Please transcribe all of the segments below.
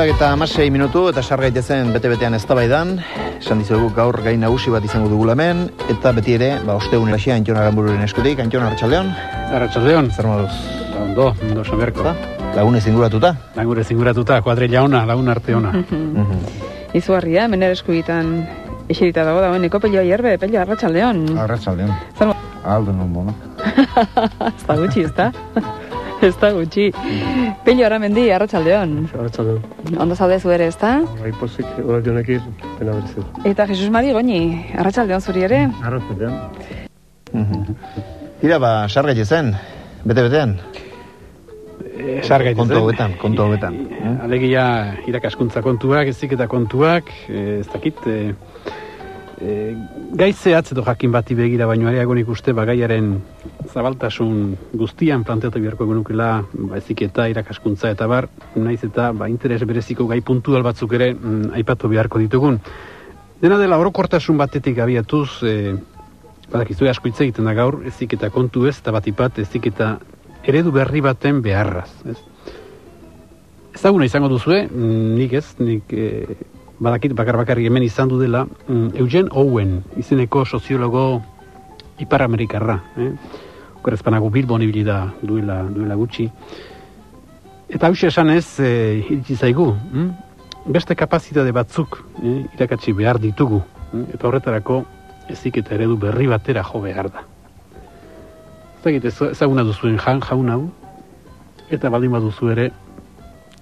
Irurak eta amasei minutu eta sargaitezen bete-betean ez tabaidan. Esan dizugu gaur gai nagusi bat izango dugu hemen eta beti ere, ba, ostegun iraxia Antion Arambururen eskutik. Antion, Arratxaldeon? Arratxaldeon. Zer moduz? Ondo, ondo saberko. Lagune zinguratuta? Lagune zinguratuta, kuadrilla ona, lagun arte ona. Izugarria, mener eskubitan eserita dago dagoeneko pello hierbe, pello Arratxaldeon. Arratxaldeon. Zer Aldo non bono. Ez da gutxi, ez da? Ez da gutxi. Pello Aramendi, Arratxaldeon. Arratxaldeon. Ondo zaude zu ere, ez da? Bai, pozik, horak jonekin, pena berezit. Eta Jesus Mari Goñi, Arratxaldeon zuri ere? Arratxaldeon. Tira, ba, sargaitezen, bete-betean. Sargaitezen. Kontu hauetan, kontu hauetan. Eh, Alegia irakaskuntza kontuak, eziketa kontuak, eh, ez dakit, eh, eh, gai zehatz edo jakin bati begira baino areago nik uste bagaiaren zabaltasun guztian planteatu beharko genukela ba, eziketa, irakaskuntza eta bar, naiz eta ba, interes bereziko gai puntual batzuk ere mm, aipatu beharko ditugun. Dena dela orokortasun batetik abiatuz, eh, badakizu asko hitz egiten da gaur, eziketa kontu ez, eta batipat eziketa eredu berri baten beharraz. Ez? Ezaguna izango duzue, mm, nik ez, nik eh, badakit bakar bakarri hemen izan du dela, mm, Eugen Owen, izeneko soziologo Ipar-Amerikarra. Eh? Okorrezpanago Bilbon ibili da duela, duela gutxi. Eta hau esan ez, e, iritsi zaigu, hm? beste kapazitate batzuk eh, irakatsi behar ditugu. hm? Eta horretarako ezik eta eredu berri batera jo behar da. Zagit, ezaguna duzuen jan jaun hau, eta baldin baduzu ere,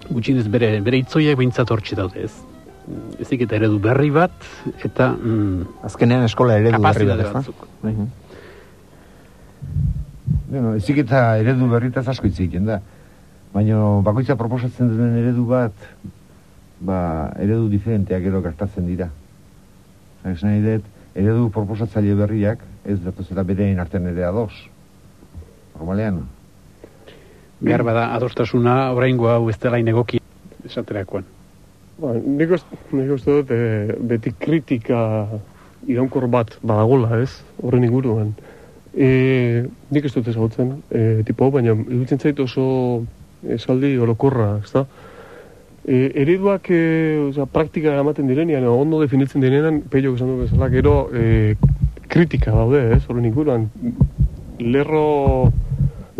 gutxinez bere, bere itzoiak behintzat hortxe daude ez. Ezik eta eredu berri bat, eta mm, Azkenean eskola eredu berri bat, ez da? Mhm. Bueno, ezik eta eredu berritaz asko hitz egiten da. Baina bakoitza proposatzen duen eredu bat, ba, eredu diferenteak gero gertatzen dira. Esan nahi dut, eredu proposatzaile berriak, ez datoz eta berein artean ere ados. Normalean. Behar bada adostasuna oraingo hau ez dela inegoki esaterakoan. Ba, nik, uste, uste dut, e, beti kritika iraunkor bat badagola, ez? Horren inguruan. E, nik ez dut ezagutzen, e, tipo, baina iruditzen zait oso esaldi orokorra, ez da? E, ereduak, e, oza, praktika eramaten direnean, ondo definitzen direnean, peiok esan du bezala, gero e, kritika daude, ez? Horren inguruan, lerro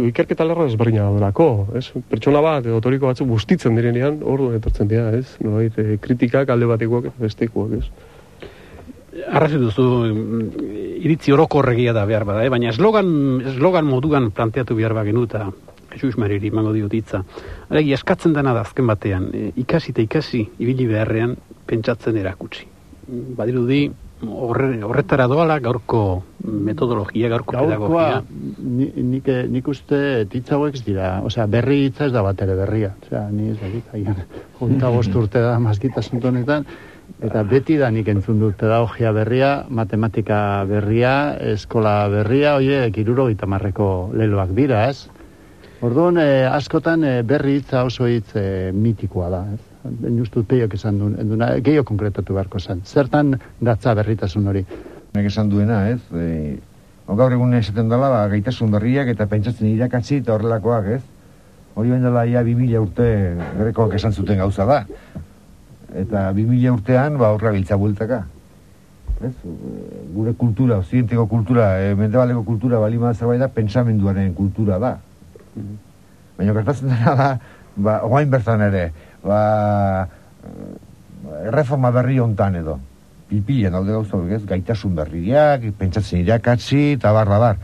ikerketa lerro ezberdina daudelako, ez? Pertsona bat, edo toriko batzuk bustitzen direnean, ordu etortzen dira, ez? Nolait, e, kritikak alde batikoak eta bestekoak, ez? Arrazi duzu, iritzi orokorregia da behar bada, eh? baina eslogan, eslogan moduan planteatu behar bagenu eta Jesus Mariri mango diot hitza. Aregi, eskatzen dena da azken batean, e, ikasi eta ikasi ibili beharrean pentsatzen erakutsi. Badirudi, horre, horretara doala gaurko metodologia, gaurko. Gaurkoa, ni- nik, nik uste hitz hauek dira, osea, berri hitza ez da bat ere berria. Osea, ni ez dakit, agian, hogeita bost urte da mazkitasun honetan, eta beti da nik entzun dut pedagogia berria, matematika berria, eskola berria, oie, kiruro marreko leloak dira, ez? Orduan, eh, askotan eh, berri hitza oso hitz eh, mitikoa da, ez? Ben ustut peiok esan duen, gehiago konkretatu beharko zen. Zertan datza berritasun hori? Nek esan duena, ez? E, gaur egun esaten dela, ba, gaitasun berriak eta pentsatzen irakatzi eta horrelakoak, ez? Hori bain dela ia 2000 urte grekoak esan zuten gauza da. Eta 2000 urtean, ba, horra biltza bueltaka. Ez? E, Gure kultura, occidenteko kultura, e, mendebaleko kultura, balima zerbait da, pensamenduaren kultura da. Baina gertatzen dena da, ba, oain bertan ere, ba, erreforma berri hontan edo. Pilpilen daude gauza ez, gaitasun berriak, pentsatzen irakatzi, eta bar, da, bar.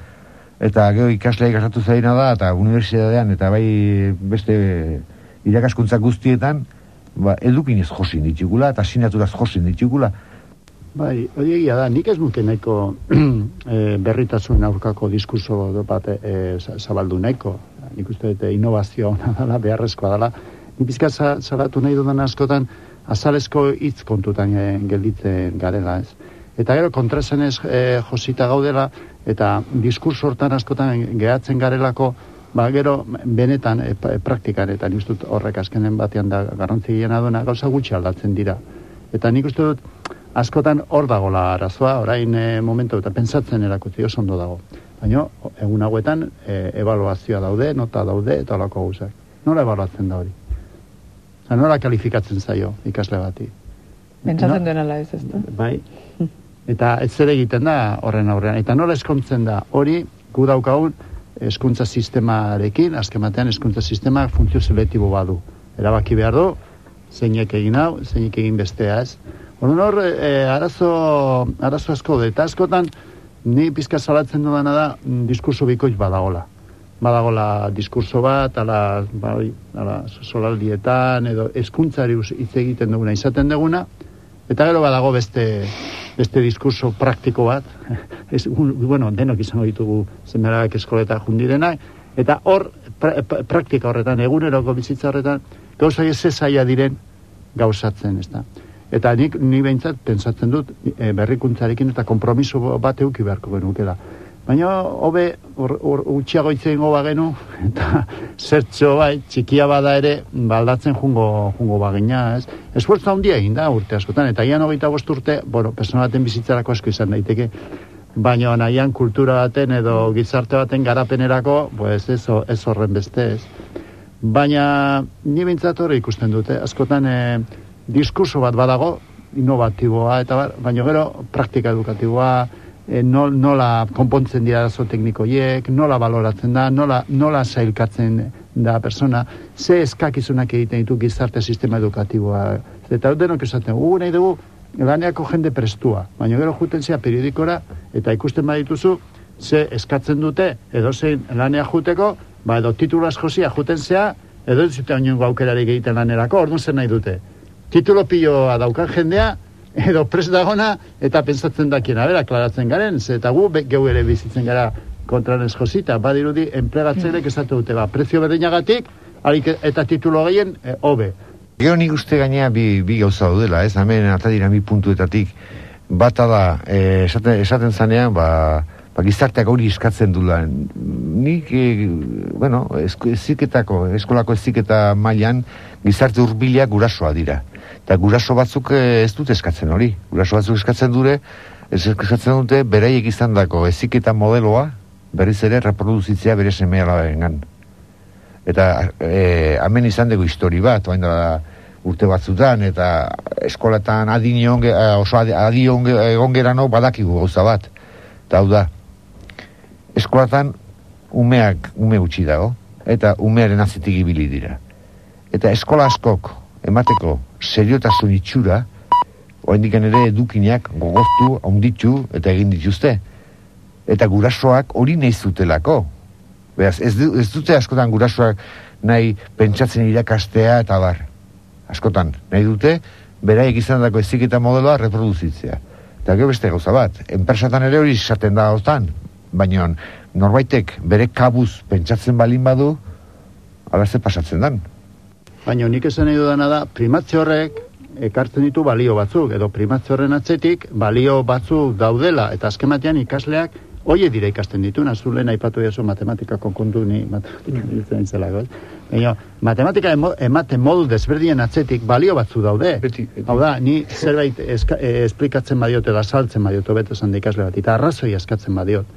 Eta gero ikasleak gertatu zaina da, eta unibertsitatean, eta bai beste irakaskuntza guztietan, ba, edukinez josin ditugula, eta sinaturaz josin ditugula. Bai, hori egia da, nik ez nuke nahiko e, berritasun aurkako diskurso bat e, za- zabaldu nahiko. Nik uste dut innovazioa ona dela, beharrezkoa dela. Nik bizka salatu nahi dudan askotan, azalezko hitz kontutan e, gelditzen garela, ez. Eta gero kontrasenez e, josita gaudela, eta diskurso hortan askotan gehatzen garelako, ba, gero benetan e, praktikan, eta nik dut horrek azkenen batean da garrantzi gehiena duena, gauza gutxi aldatzen dira. Eta nik uste dut, askotan hor dagola arazoa, orain e, momentu eta pentsatzen erakutzi oso ondo dago. Baina egun hauetan e, evaluazioa daude, nota daude eta olako gauzak. Nola evaluatzen da hori? Eta nola kalifikatzen zaio ikasle bati. Pentsatzen No. duen ala ez ez da. Bai. Eta ez zer egiten da horren aurrean. Eta nola eskontzen da hori gu daukagun eskuntza sistemarekin, azken batean eskuntza sistema funtzio selektibo badu. Erabaki behar du, zeinek egin hau, zeinek egin bestea ez. Orduan hor, e, arazo, arazo asko eta askotan, ni pizka salatzen dudana da, mm, diskurso bikoitz badagola. Badagola diskurso bat, ala, bai, ala solaldietan, edo eskuntzari hitz egiten duguna, izaten duguna, eta gero badago beste, beste diskurso praktiko bat, ez, bueno, denok izango ditugu zemeragak eskoleta jundirenak, eta hor, pra- praktika horretan, eguneroko bizitza horretan, gauza ez zaila diren gauzatzen, ez da. Eta nik, ni behintzat, pentsatzen dut, e, berrikuntzarekin eta kompromiso bat euki beharko genukela. Baina, hobe, hor- hor utxiago itzengo bagenu, eta zertxo bai, txikia bada ere, baldatzen jungo, jungo bagina, ez? Esfuerzo handia egin da urte askotan, eta ian hogeita bost urte, bueno, persona baten bizitzarako asko izan daiteke, baina nahian kultura baten edo gizarte baten garapenerako, pues ez, ez horren beste, ez? Baina, ni bintzat hori ikusten dute, askotan e, diskurso bat badago, innovatiboa, eta bar, baina gero praktika edukatiboa, e, nol, nola konpontzen dira arazo teknikoiek, nola baloratzen da, nola, nola sailkatzen da persona, ze eskakizunak egiten ditu gizarte sistema edukatiboa. Eta denok esaten, gu nahi dugu, laneako jende prestua, baina gero juten zea periodikora, eta ikusten badituzu, ze eskatzen dute, edo zein lanea juteko, ba edo titulu askosia juten zea, edo zute oinongo aukerarik egiten lanerako, orduan zer nahi dute. Titulo piloa daukan jendea, edo pres dagona, eta pensatzen dakien, a ber, aklaratzen garen, ze eta gu geu ere bizitzen gara kontranes josita, badirudi, enplegatzeilek esatu dute, ba, prezio berdinagatik, eta titulo gehien, e, hobe. Gero nik uste gainea bi, bi gauza daudela, ez? Hemen atadira mi puntuetatik. Bata da, eh, esaten, esaten zanean, ba, ba, gizarteak hori eskatzen dula. Nik, e, bueno, eziketako, eskolako eziketa mailan, gizarte hurbilak gurasoa dira. Eta guraso batzuk eh, ez dute eskatzen hori. Guraso batzuk eskatzen dure, ez eskatzen dute beraiek izan dako eziketa modeloa, berriz ere reproduzitzea bere seme alabengan. Eta e, hemen izan dugu histori bat, da urte batzutan, eta eskolatan adion, ge- eh, oso adi- adion ge- egon gerano badakigu gauza bat. Eta hau da, eskolatan umeak, ume gutxi dago, eta umearen azitik ibili dira. Eta eskola askok emateko seriotasun itxura, oendikan ere edukinak gogoztu, onditu eta egin dituzte. Eta gurasoak hori nahi zutelako. Beraz, ez, du, ez dute askotan gurasoak nahi pentsatzen irakastea eta bar. Askotan, nahi dute, beraiek izan dako eziketa modeloa reproduzitzea. Eta gero beste gauza bat, enpresatan ere hori esaten da hautan, baina norbaitek bere kabuz pentsatzen balin badu, ala ze pasatzen dan. Baina nik esan nahi dudana da, primatze horrek ekartzen ditu balio batzuk, edo primatze horren atzetik balio batzuk daudela, eta azken batean ikasleak hoie dira ikasten ditu, nazu lehen aipatu jaso matematika konkontu ni matematika biltzen izalako, ez? Baina, matematika ematen modu desberdien atzetik balio batzu daude. Beti, beti. Hau da, ni zerbait eska, e, esplikatzen badiot edo azaltzen badiot, beto esan da ikasle bat, eta arrazoi eskatzen badiot.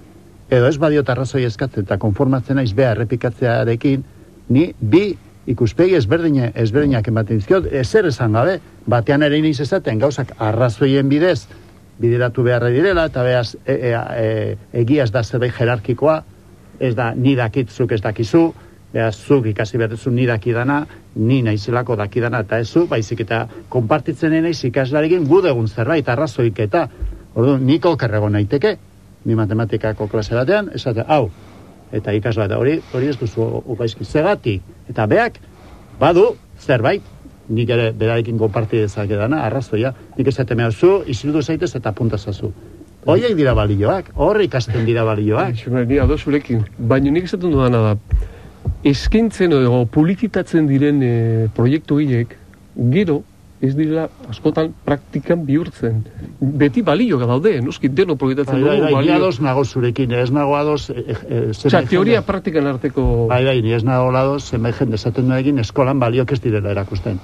Edo ez badiot arrazoi eskatzen, eta konformatzen naiz beha errepikatzearekin, ni bi ikuspegi ezberdine, ezberdinak ematen dizkiot, ezer esan gabe, batean ere iniz esaten gauzak arrazoien bidez, bideratu beharra direla, eta behaz, e, e, e, egiaz da zerbait jerarkikoa, ez da, ni dakit zuk ez dakizu, behaz, zuk ikasi behar duzu ni dakidana, ni naizelako dakidana eta ez baizik eta konpartitzen naiz ikaslarekin gu degun zerbait arrazoik eta, orduan, nik okerrego naiteke, ni matematikako klase batean, esate, hau, eta ikasla eta hori, hori ez duzu ukaizki zegatik, eta beak, badu, zerbait, nik ere berarekin konparti dezakedana, arrazoia, nik esaten zu, isildu zaitez eta puntazazu. Hoiek dira balioak, hor ikasten dira balioak. Ni ados zurekin. Baina nik esaten dudana da, eskintzen edo publikitatzen diren e, proiektu hiek, gero, ez dira askotan praktikan bihurtzen. Beti balio daude, noski deno proiektatzen Bai, bai, dugu bai, balio. ados nago zurekin, ez nago ados... E, e, Osea, teoria praktikan arteko... Bai, bai, ni ez nago ados, zenbait jende esaten duekin eskolan baliok ez direla erakusten.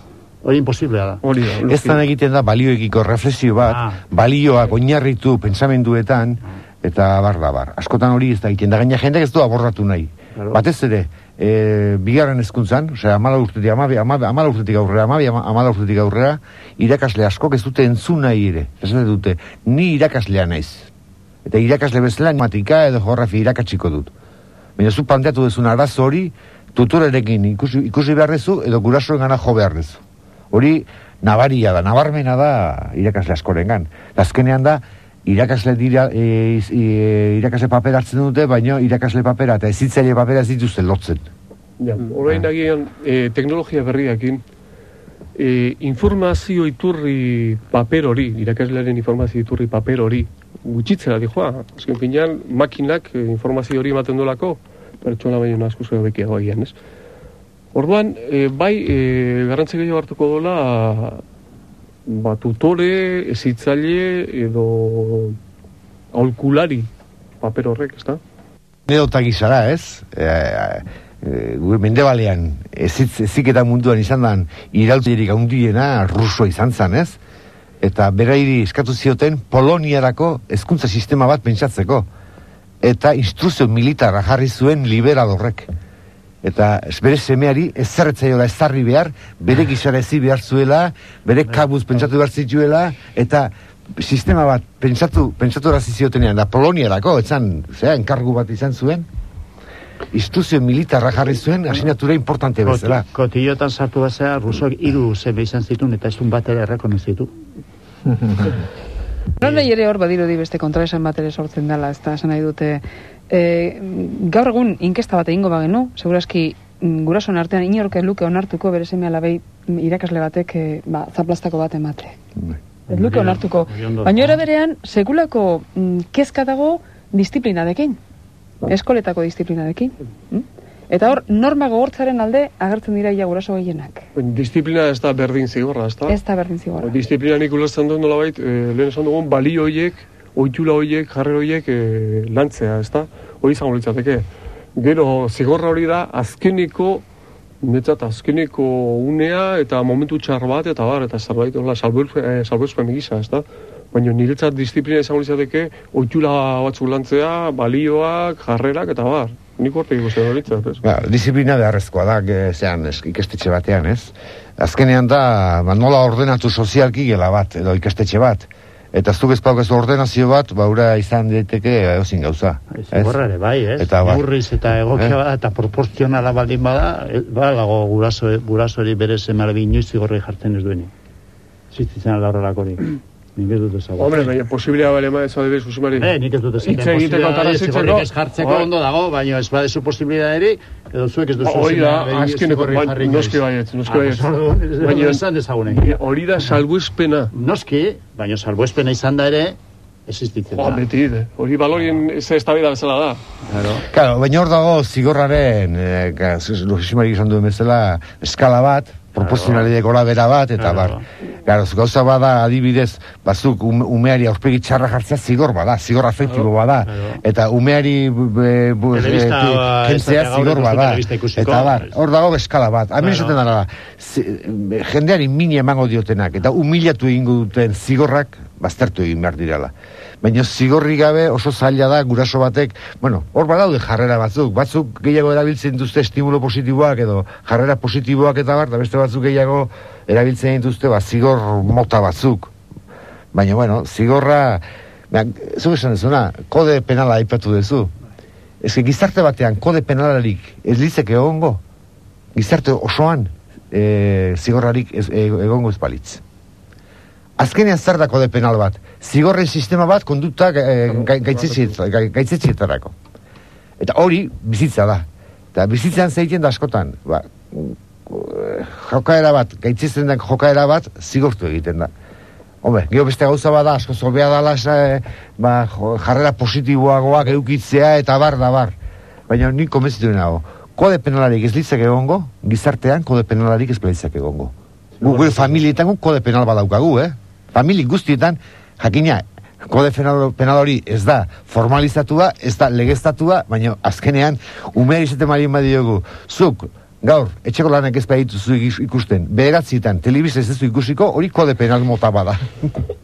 Hori imposiblea da. Hori da, Ez da egiten da balioekiko reflexio bat, Ah. balioak oinarritu pensamenduetan, eta bar da bar. Askotan hori ez da egiten da, gaina jendeak ez du abordatu nahi. Claro. Batez ere, e, bigarren hezkuntzan, osea, amala urtetik, amabi, amabi, amala urtetik aurrera, amabi, ama- amala urtetik aurrera, irakasle askok ez dute entzun nahi ere. Esaten dute, ni irakaslea naiz. Eta irakasle bezala matematika edo geografia irakatsiko dut. Baina zu planteatu duzun arazo hori, tutorerekin ikusi, ikusi beharrezu edo gurasoen gana jo beharrezu. Hori nabaria da, nabarmena da irakasle askorengan. Azkenean da, irakasle dira, e, e, irakasle papera hartzen dute, baina irakasle papera eta ezitzaile papera ez dituzte lotzen. Ja, orain agian e, teknologia berriakin e, informazio iturri paper hori, irakaslearen informazio iturri paper hori, gutxitzera dijoa. Azken finean, makinak e, informazio hori ematen dolako, pertsona baino asko zego bekiago agian, ez? Orduan, e, bai, e, garrantzi gehiago hartuko dola, ba, tutore, ezitzaile, edo aulkulari paper horrek, ezta? Nedota gizara, ez? E, e, gure mendebalean, ezitz, eziketa munduan izan dan, irautzerik handiena ruso izan zen, ez? Eta berairi eskatu zioten Poloniarako hezkuntza sistema bat pentsatzeko. Eta instruzio militarra jarri zuen liberadorrek. Eta bere semeari ez zerretzaiola ezarri behar, bere gizara ezi behar zuela, bere kabuz pentsatu behar zituela, eta sistema bat pentsatu, pentsatu erazi ziotenean, da Poloniarako, etzan, zera, enkargu bat izan zuen, instruzio militarra jarri zuen, asinatura importante bezala. Kotillotan sartu bazea, rusok hiru zebe izan zituen eta ez bat ere errekonozitu. Nahi ere hor badirudi beste kontraesan bat ere sortzen dela, ez da, esan nahi dute. E, gaur egun inkesta bat egingo bagenu, segurazki mm, gurasoen artean inorke luke onartuko bere seme alabei irakasle batek e, ba, zaplastako bat emate. Ez luke onartuko. Baina era berean, sekulako mm, kezka dago disiplinadekin. Eskoletako disiplinadekin. Mm? Eta hor, norma gogortzaren alde agertzen dira ia guraso gehienak. Disiplina ez da berdin zigorra, ez da? Ez da berdin zigorra. Disiplina nik ulertzen dut nolabait, e, lehen esan dugun, balio hoiek, oitula hoiek, jarrera hoiek e, lantzea, ez da? Hori izango litzateke. Gero, zigorra hori da, azkeniko, netzat azkeniko unea eta momentu txar bat, eta bar, eta zerbait, hola, salbuespen gisa, ez da? Baina niretzat disiplina izango litzateke, oitula batzuk lantzea, balioak, jarrerak, eta bar. Nik hortik ikusten ez? Ba, disiplina beharrezkoa da, ge, zean, es, ikastetxe batean, ez? Azkenean da, ba, nola ordenatu sozialki gela bat, edo ikastetxe bat. Eta zuk ez paukazu ordenazio bat, ba, ura izan daiteke eozin gauza. Zigorra ere, bai, ez? Eta bai. Neurriz eta egokia Eh? bada, eta proporzionala baldin bada, e, ba, lago guraso, gurasori bere semare inoiz zigorri jartzen ez dueni. Zistitzen alda horrelako hori. Nik ez dut ezagutzen. Hombre, baina posibilea bale ma ez adibidez, Josemari. Eh, nik ez dut ezagutzen. Hitz egiteko eta zigorrik ez jartzeko ondo dago, baina ez badezu posibilitatea edo zuek ez duzu Hori da, azkeneko, bai, noski baietz, noski Ah, ez- Baina- esan dezagunek. Hori da salbuespena. Noski, baina salbuespena izan da ere, existitzen da. beti, de. hori balorien ez ez da bezala da. Claro. Claro, baina hor dago zigorraren, e, Luximarik izan duen bezala, eskala bat, proporzionalide gora bera bat, eta bar. Claro, gauza bada adibidez, bazuk ume- umeari aurpegi txarra jartzea zigor bada, zigor afektibo bada, eta umeari be, bu, kentzea zigor bada, eta bar, hor dago eskala bat. Esaten dara, zi- jendeari mini emango diotenak, eta humilatu egingo duten zigorrak, baztertu egin behar direla. Baina zigorri gabe oso zaila da guraso batek, bueno, hor badaude jarrera batzuk, batzuk gehiago erabiltzen dituzte estimulo positiboak edo jarrera positiboak eta bar, eta beste batzuk gehiago erabiltzen dituzte ba, zigor mota batzuk. Baina, bueno, zigorra, beha, zu esan dezuna, kode penala aipatu duzu. Ez gizarte batean kode penalarik ez litzek egongo, gizarte osoan e, zigorrarik ez, e, egongo ez balitz. Azkenean zer da kode penal bat? Zigorren sistema bat kondukta e, gaitzetxietarako. Eta hori bizitza da. Eta bizitzan zeiten da askotan. Ba, jokaera bat, gaitzesten den jokaera bat, zigortu egiten da. Hombre, gero beste gauza bada, asko zobea dala, e, ba, jarrera positiboagoak eukitzea eta bar da bar. Baina nik konbentzitu nago. Kode penalarik ez litzak egongo, gizartean kode penalarik ez litzak egongo. Gu, gure familietan kode penal badaukagu, eh? Famili guztietan, jakina, kode penal, hori ez da formalizatua, ez da legeztatua, baina azkenean, umeari izaten marien badiogu, zuk, gaur, etxeko lanak ez badituzu ikusten, bederatzietan, telebizta ez duzu ikusiko, hori kode penal mota bada.